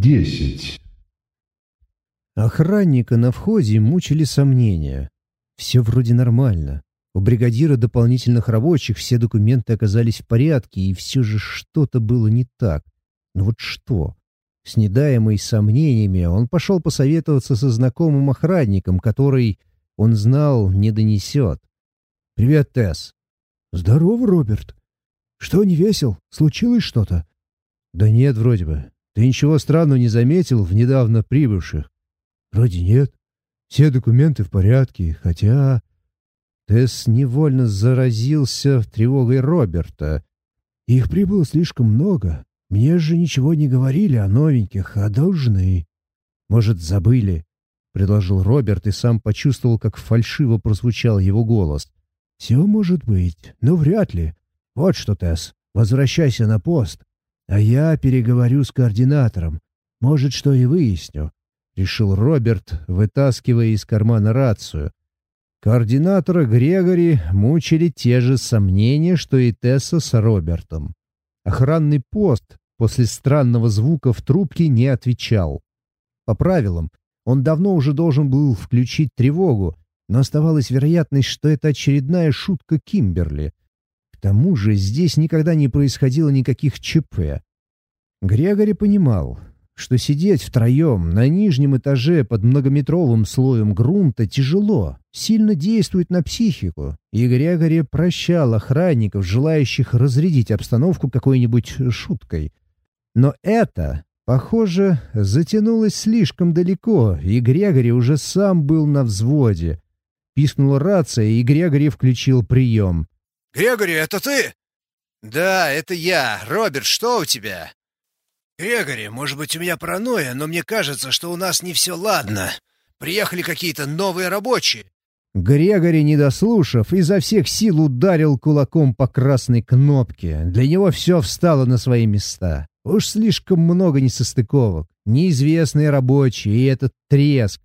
Десять. Охранника на входе мучили сомнения. Все вроде нормально. У бригадира дополнительных рабочих все документы оказались в порядке, и все же что-то было не так. Но вот что? С недаемой сомнениями он пошел посоветоваться со знакомым охранником, который, он знал, не донесет. «Привет, Тесс». «Здорово, Роберт. Что, не весел? Случилось что-то?» «Да нет, вроде бы. Ты ничего странного не заметил в недавно прибывших?» «Вроде нет. Все документы в порядке, хотя...» Тесс невольно заразился тревогой Роберта. «Их прибыло слишком много. Мне же ничего не говорили о новеньких, а должны». «Может, забыли?» — предложил Роберт и сам почувствовал, как фальшиво прозвучал его голос. «Все может быть, но вряд ли. Вот что, Тесс, возвращайся на пост, а я переговорю с координатором. Может, что и выясню», — решил Роберт, вытаскивая из кармана рацию. Координатора Грегори мучили те же сомнения, что и Тесса с Робертом. Охранный пост после странного звука в трубке не отвечал. По правилам, он давно уже должен был включить тревогу, но оставалась вероятность, что это очередная шутка Кимберли. К тому же здесь никогда не происходило никаких ЧП. Грегори понимал, что сидеть втроем на нижнем этаже под многометровым слоем грунта тяжело, сильно действует на психику, и Грегори прощал охранников, желающих разрядить обстановку какой-нибудь шуткой. Но это, похоже, затянулось слишком далеко, и Грегори уже сам был на взводе. Пискнула рация, и Грегори включил прием. «Грегори, это ты?» «Да, это я. Роберт, что у тебя?» «Грегори, может быть, у меня паранойя, но мне кажется, что у нас не все ладно. Приехали какие-то новые рабочие». Грегори, не дослушав, изо всех сил ударил кулаком по красной кнопке. Для него все встало на свои места. Уж слишком много несостыковок. Неизвестные рабочие и этот треск.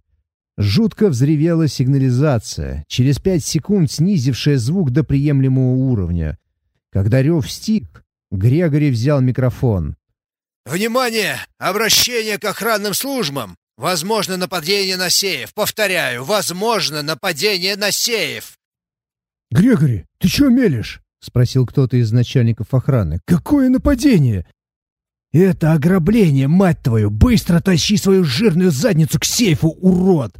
Жутко взревела сигнализация, через пять секунд снизившая звук до приемлемого уровня. Когда рев стих, Грегори взял микрофон. «Внимание! Обращение к охранным службам! Возможно нападение на сейф! Повторяю, возможно нападение на сейф!» «Грегори, ты чё мелешь?» — спросил кто-то из начальников охраны. «Какое нападение?» «Это ограбление, мать твою! Быстро тащи свою жирную задницу к сейфу, урод!»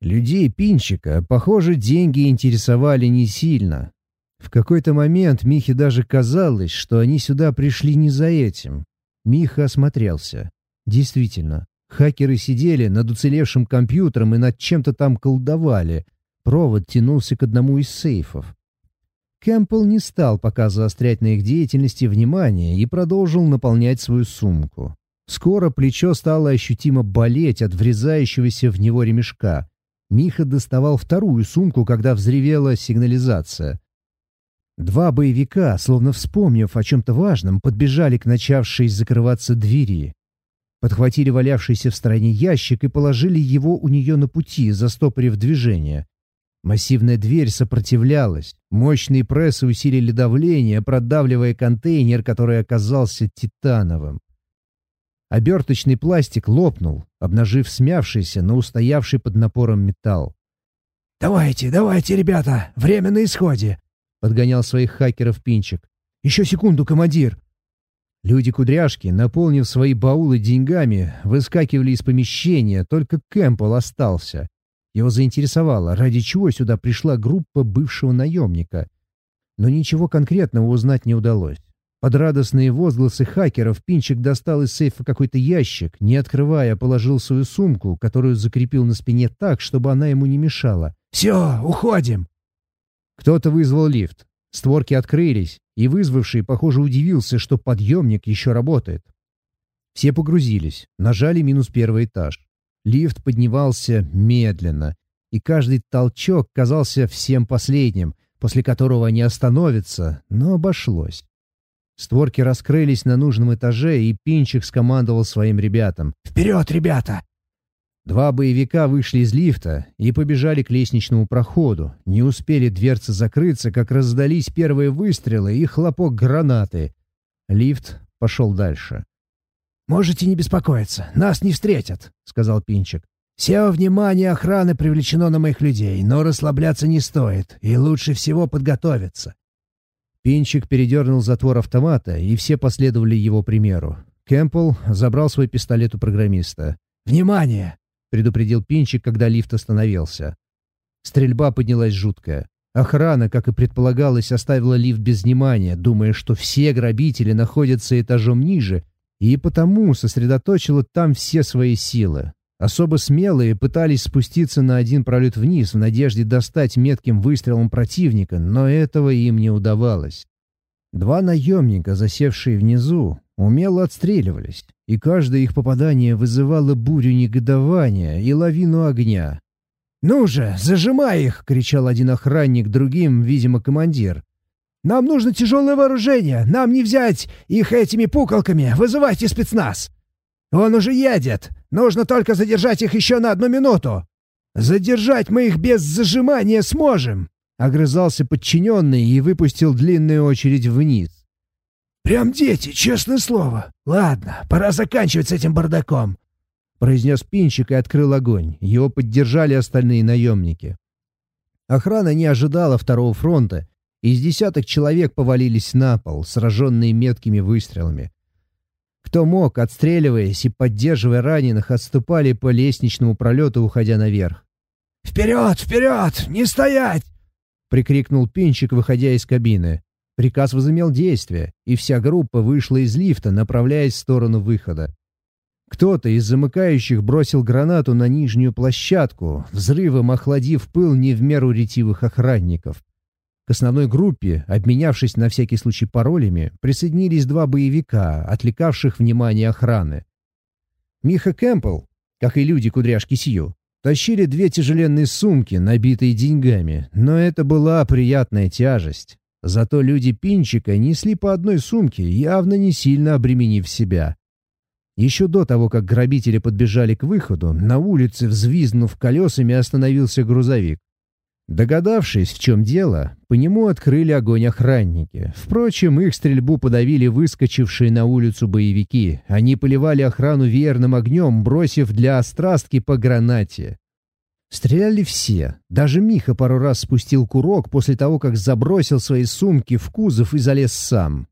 Людей Пинчика, похоже, деньги интересовали не сильно. В какой-то момент Михе даже казалось, что они сюда пришли не за этим. Миха осмотрелся. Действительно, хакеры сидели над уцелевшим компьютером и над чем-то там колдовали. Провод тянулся к одному из сейфов. Кэмпбелл не стал пока заострять на их деятельности внимание и продолжил наполнять свою сумку. Скоро плечо стало ощутимо болеть от врезающегося в него ремешка. Миха доставал вторую сумку, когда взревела сигнализация. Два боевика, словно вспомнив о чем-то важном, подбежали к начавшей закрываться двери. Подхватили валявшийся в стороне ящик и положили его у нее на пути, застопорив движение. Массивная дверь сопротивлялась. Мощные прессы усилили давление, продавливая контейнер, который оказался титановым. Оберточный пластик лопнул, обнажив смявшийся, но устоявший под напором металл. «Давайте, давайте, ребята, время на исходе!» подгонял своих хакеров Пинчик. «Еще секунду, командир!» Люди-кудряшки, наполнив свои баулы деньгами, выскакивали из помещения, только Кэмпбелл остался. Его заинтересовало, ради чего сюда пришла группа бывшего наемника. Но ничего конкретного узнать не удалось. Под радостные возгласы хакеров Пинчик достал из сейфа какой-то ящик, не открывая, положил свою сумку, которую закрепил на спине так, чтобы она ему не мешала. «Все, уходим!» Кто-то вызвал лифт. Створки открылись, и вызвавший, похоже, удивился, что подъемник еще работает. Все погрузились, нажали минус первый этаж. Лифт поднимался медленно, и каждый толчок казался всем последним, после которого они остановятся, но обошлось. Створки раскрылись на нужном этаже, и Пинчик скомандовал своим ребятам. «Вперед, ребята! Два боевика вышли из лифта и побежали к лестничному проходу. Не успели дверцы закрыться, как раздались первые выстрелы и хлопок гранаты. Лифт пошел дальше. Можете не беспокоиться, нас не встретят», — сказал Пинчик. «Все внимание охраны привлечено на моих людей, но расслабляться не стоит, и лучше всего подготовиться». Пинчик передернул затвор автомата, и все последовали его примеру. Кэмпбелл забрал свой пистолет у программиста. «Внимание!» — предупредил Пинчик, когда лифт остановился. Стрельба поднялась жуткая. Охрана, как и предполагалось, оставила лифт без внимания, думая, что все грабители находятся этажом ниже, и потому сосредоточила там все свои силы. Особо смелые пытались спуститься на один пролет вниз в надежде достать метким выстрелом противника, но этого им не удавалось. Два наемника, засевшие внизу, умело отстреливались, и каждое их попадание вызывало бурю негодования и лавину огня. «Ну же, зажимай их!» — кричал один охранник другим, видимо, командир. «Нам нужно тяжелое вооружение! Нам не взять их этими пуколками! Вызывайте спецназ!» «Он уже едет! Нужно только задержать их еще на одну минуту!» «Задержать мы их без зажимания сможем!» Огрызался подчиненный и выпустил длинную очередь вниз. «Прям дети, честное слово! Ладно, пора заканчивать с этим бардаком!» произнес Пинчик и открыл огонь. Его поддержали остальные наемники. Охрана не ожидала второго фронта. Из десяток человек повалились на пол, сраженные меткими выстрелами. Кто мог, отстреливаясь и поддерживая раненых, отступали по лестничному пролету, уходя наверх. «Вперед! Вперед! Не стоять!» — прикрикнул Пинчик, выходя из кабины. Приказ возымел действие, и вся группа вышла из лифта, направляясь в сторону выхода. Кто-то из замыкающих бросил гранату на нижнюю площадку, взрывом охладив пыл не в меру ретивых охранников. К основной группе, обменявшись на всякий случай паролями, присоединились два боевика, отвлекавших внимание охраны. Миха Кэмпбелл, как и люди кудряшки Сью, тащили две тяжеленные сумки, набитые деньгами, но это была приятная тяжесть. Зато люди Пинчика несли по одной сумке, явно не сильно обременив себя. Еще до того, как грабители подбежали к выходу, на улице, взвизгнув колесами, остановился грузовик. Догадавшись, в чем дело, по нему открыли огонь охранники. Впрочем, их стрельбу подавили выскочившие на улицу боевики. Они поливали охрану верным огнем, бросив для острастки по гранате. Стреляли все. Даже Миха пару раз спустил курок после того, как забросил свои сумки в кузов и залез сам.